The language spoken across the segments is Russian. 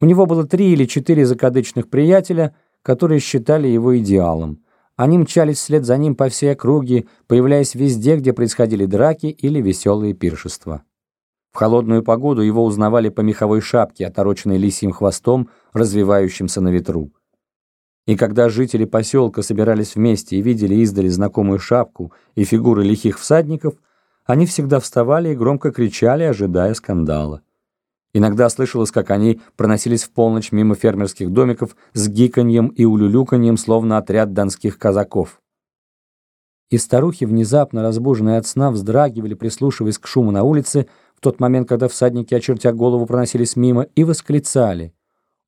У него было три или четыре закадычных приятеля, которые считали его идеалом. Они мчались вслед за ним по всей округе, появляясь везде, где происходили драки или веселые пиршества. В холодную погоду его узнавали по меховой шапке, отороченной лисьим хвостом, развивающимся на ветру. И когда жители поселка собирались вместе и видели издали знакомую шапку и фигуры лихих всадников, они всегда вставали и громко кричали, ожидая скандала. Иногда слышалось, как они проносились в полночь мимо фермерских домиков с гиканьем и улюлюканьем, словно отряд донских казаков. И старухи, внезапно разбуженные от сна, вздрагивали, прислушиваясь к шуму на улице, в тот момент, когда всадники, очертя голову, проносились мимо, и восклицали.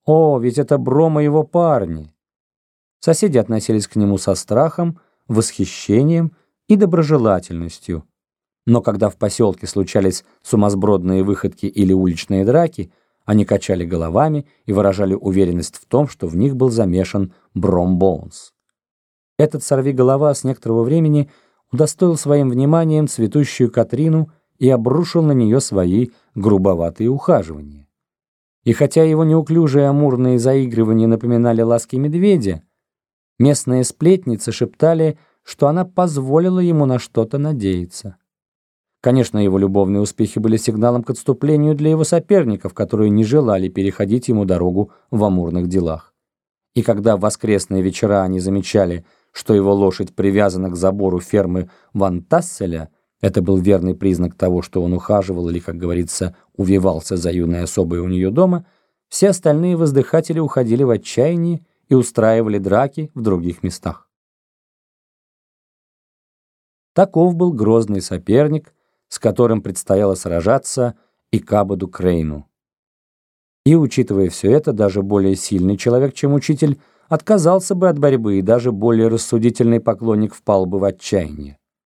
«О, ведь это Брома его парни!» Соседи относились к нему со страхом, восхищением и доброжелательностью. Но когда в поселке случались сумасбродные выходки или уличные драки, они качали головами и выражали уверенность в том, что в них был замешан Бром Боунс. Этот сорвиголова с некоторого времени удостоил своим вниманием цветущую Катрину и обрушил на нее свои грубоватые ухаживания. И хотя его неуклюжие амурные заигрывания напоминали ласки медведя, Местные сплетницы шептали, что она позволила ему на что-то надеяться. Конечно, его любовные успехи были сигналом к отступлению для его соперников, которые не желали переходить ему дорогу в амурных делах. И когда в воскресные вечера они замечали, что его лошадь привязана к забору фермы Ван Тасселя, это был верный признак того, что он ухаживал или, как говорится, увивался за юной особой у нее дома, все остальные воздыхатели уходили в отчаянии и устраивали драки в других местах. Таков был грозный соперник, с которым предстояло сражаться и Кабаду Крейну. И, учитывая все это, даже более сильный человек, чем учитель, отказался бы от борьбы, и даже более рассудительный поклонник впал бы в отчаяние.